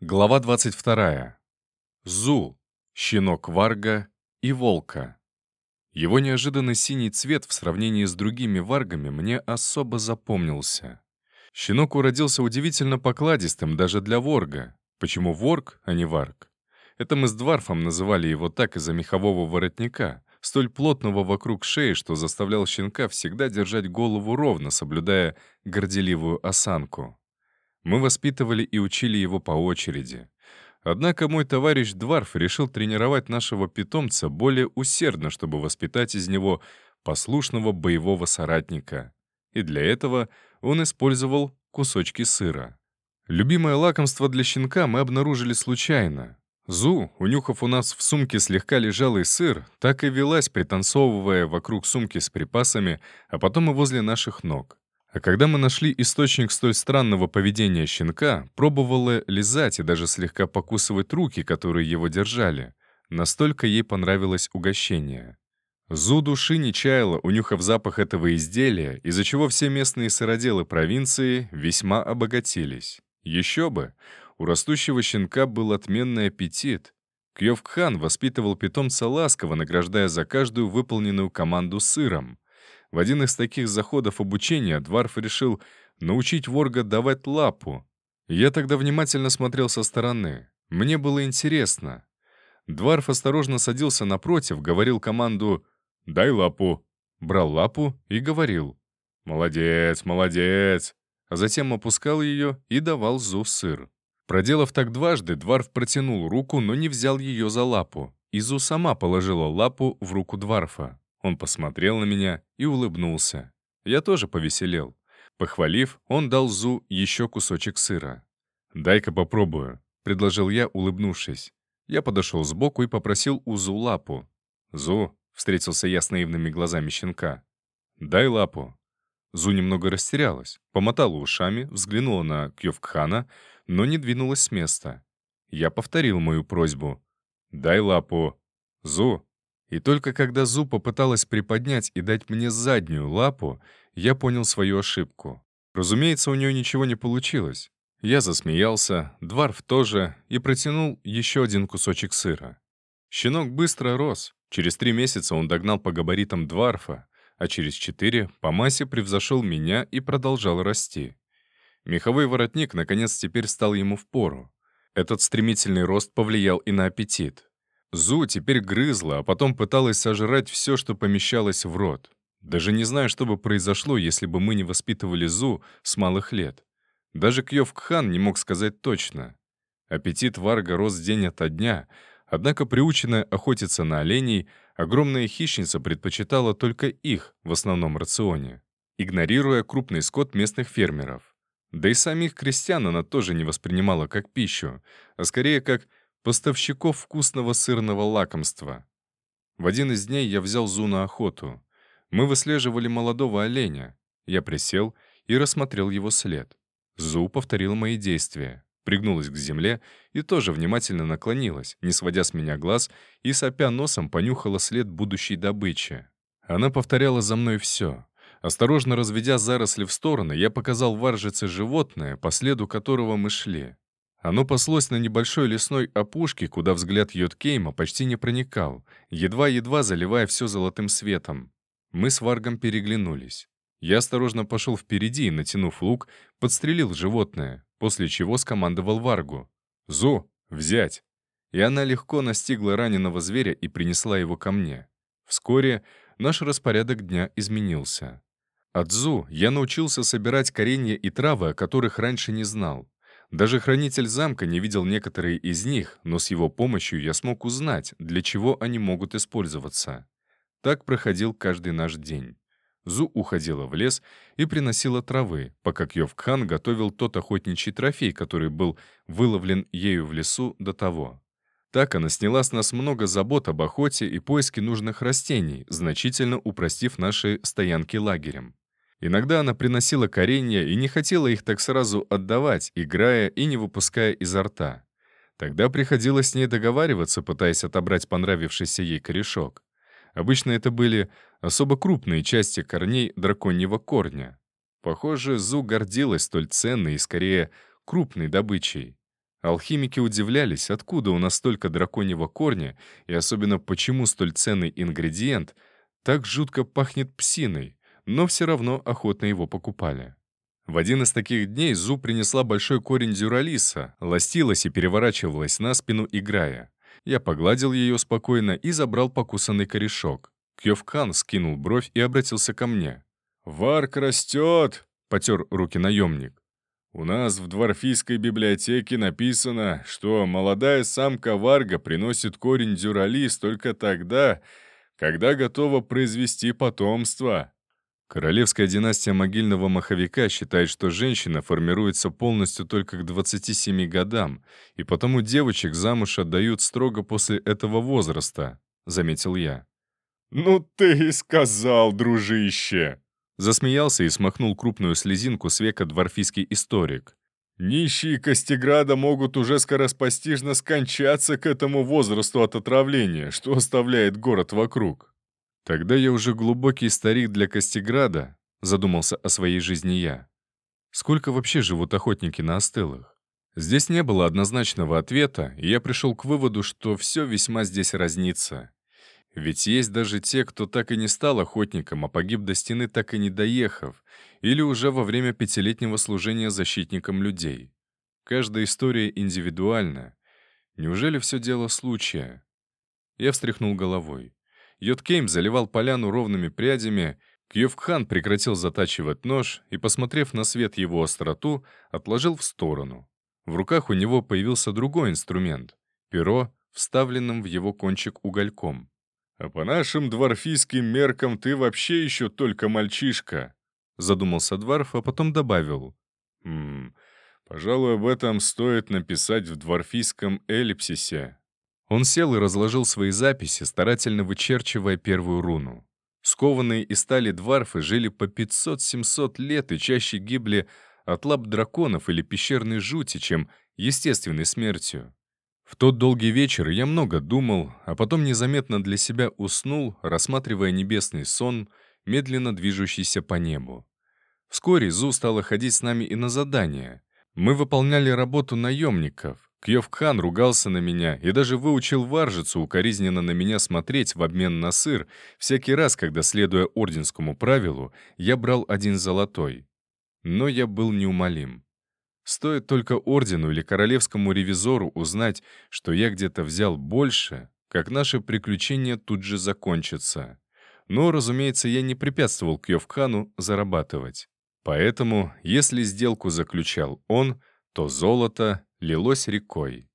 Глава 22. Зу. Щенок Варга и Волка. Его неожиданный синий цвет в сравнении с другими варгами мне особо запомнился. Щенок уродился удивительно покладистым даже для ворга. Почему ворг, а не варг? Это мы с Дварфом называли его так из-за мехового воротника, столь плотного вокруг шеи, что заставлял щенка всегда держать голову ровно, соблюдая горделивую осанку. Мы воспитывали и учили его по очереди. Однако мой товарищ Дварф решил тренировать нашего питомца более усердно, чтобы воспитать из него послушного боевого соратника. И для этого он использовал кусочки сыра. Любимое лакомство для щенка мы обнаружили случайно. Зу, унюхав у нас в сумке слегка лежалый сыр, так и велась, пританцовывая вокруг сумки с припасами, а потом и возле наших ног. А когда мы нашли источник столь странного поведения щенка, пробовала лизать и даже слегка покусывать руки, которые его держали. Настолько ей понравилось угощение. Зу души не чаяла, унюхав запах этого изделия, из-за чего все местные сыроделы провинции весьма обогатились. Еще бы! У растущего щенка был отменный аппетит. Кьёвкхан воспитывал питомца ласково, награждая за каждую выполненную команду сыром. В один из таких заходов обучения Дварф решил научить ворга давать лапу. Я тогда внимательно смотрел со стороны. Мне было интересно. Дварф осторожно садился напротив, говорил команду «Дай лапу». Брал лапу и говорил «Молодец, молодец». А затем опускал ее и давал Зу сыр. Проделав так дважды, Дварф протянул руку, но не взял ее за лапу. Изу сама положила лапу в руку Дварфа. Он посмотрел на меня и улыбнулся. Я тоже повеселел. Похвалив, он дал Зу еще кусочек сыра. «Дай-ка попробую», — предложил я, улыбнувшись. Я подошел сбоку и попросил у Зу лапу. «Зу», — встретился я с наивными глазами щенка, — «дай лапу». Зу немного растерялась, помотала ушами, взглянула на Кьёвкхана, но не двинулась с места. Я повторил мою просьбу. «Дай лапу». «Зу». И только когда Зу попыталась приподнять и дать мне заднюю лапу, я понял свою ошибку. Разумеется, у нее ничего не получилось. Я засмеялся, Дварф тоже, и протянул еще один кусочек сыра. Щенок быстро рос. Через три месяца он догнал по габаритам Дварфа, а через четыре по массе превзошел меня и продолжал расти. Меховой воротник, наконец, теперь стал ему в пору. Этот стремительный рост повлиял и на аппетит. Зу теперь грызла, а потом пыталась сожрать все, что помещалось в рот. Даже не знаю, что бы произошло, если бы мы не воспитывали Зу с малых лет. Даже Кьёвкхан не мог сказать точно. Аппетит Варга рос день ото дня, однако приученная охотиться на оленей, огромная хищница предпочитала только их в основном рационе, игнорируя крупный скот местных фермеров. Да и самих крестьян она тоже не воспринимала как пищу, а скорее как поставщиков вкусного сырного лакомства. В один из дней я взял Зу на охоту. Мы выслеживали молодого оленя. Я присел и рассмотрел его след. Зу повторил мои действия, пригнулась к земле и тоже внимательно наклонилась, не сводя с меня глаз, и сопя носом понюхала след будущей добычи. Она повторяла за мной все. Осторожно разведя заросли в стороны, я показал варжице животное, по следу которого мы шли. Оно паслось на небольшой лесной опушке, куда взгляд Йоткейма почти не проникал, едва-едва заливая все золотым светом. Мы с Варгом переглянулись. Я осторожно пошел впереди и, натянув лук, подстрелил животное, после чего скомандовал Варгу. «Зу, взять!» И она легко настигла раненого зверя и принесла его ко мне. Вскоре наш распорядок дня изменился. От Зу я научился собирать коренья и травы, о которых раньше не знал. Даже хранитель замка не видел некоторые из них, но с его помощью я смог узнать, для чего они могут использоваться. Так проходил каждый наш день. Зу уходила в лес и приносила травы, пока Кьёвкхан готовил тот охотничий трофей, который был выловлен ею в лесу до того. Так она сняла с нас много забот об охоте и поиске нужных растений, значительно упростив наши стоянки лагерем. Иногда она приносила коренья и не хотела их так сразу отдавать, играя и не выпуская изо рта. Тогда приходилось с ней договариваться, пытаясь отобрать понравившийся ей корешок. Обычно это были особо крупные части корней драконьего корня. Похоже, Зу гордилась столь ценной и, скорее, крупной добычей. Алхимики удивлялись, откуда у нас столько драконьего корня, и особенно почему столь ценный ингредиент так жутко пахнет псиной, но все равно охотно его покупали. В один из таких дней Зу принесла большой корень дюралиса, ластилась и переворачивалась на спину, играя. Я погладил ее спокойно и забрал покусанный корешок. Кьёвкан скинул бровь и обратился ко мне. «Варк растет!» — потер руки наемник. У нас в Дворфийской библиотеке написано, что молодая самка варга приносит корень дюралис только тогда, когда готова произвести потомство. Королевская династия могильного маховика считает, что женщина формируется полностью только к 27 годам, и потому девочек замуж отдают строго после этого возраста, — заметил я. «Ну ты и сказал, дружище!» Засмеялся и смахнул крупную слезинку с века дворфийский историк. «Нищие Костеграда могут уже скороспостижно скончаться к этому возрасту от отравления, что оставляет город вокруг». «Тогда я уже глубокий старик для Костеграда», — задумался о своей жизни я. «Сколько вообще живут охотники на остылах?» Здесь не было однозначного ответа, и я пришел к выводу, что все весьма здесь разнится. Ведь есть даже те, кто так и не стал охотником, а погиб до стены, так и не доехав, или уже во время пятилетнего служения защитником людей. Каждая история индивидуальна. Неужели все дело случая? Я встряхнул головой. Йоткейм заливал поляну ровными прядями, Кьевкхан прекратил затачивать нож и, посмотрев на свет его остроту, отложил в сторону. В руках у него появился другой инструмент — перо, вставленным в его кончик угольком. «А по нашим дворфийским меркам ты вообще еще только мальчишка», — задумался Дварф, а потом добавил. «Ммм, пожалуй, об этом стоит написать в дворфийском эллипсисе». Он сел и разложил свои записи, старательно вычерчивая первую руну. Скованные из стали дварфы жили по 500-700 лет и чаще гибли от лап драконов или пещерной жути, чем естественной смертью. В тот долгий вечер я много думал, а потом незаметно для себя уснул, рассматривая небесный сон, медленно движущийся по небу. Вскоре Зу стала ходить с нами и на задания. Мы выполняли работу наемников. Кьёвкхан ругался на меня и даже выучил варжицу укоризненно на меня смотреть в обмен на сыр всякий раз, когда, следуя орденскому правилу, я брал один золотой. Но я был неумолим. Стоит только ордену или королевскому ревизору узнать, что я где-то взял больше, как наше приключение тут же закончится. Но, разумеется, я не препятствовал Кьёвхану зарабатывать. Поэтому, если сделку заключал он, то золото лилось рекой.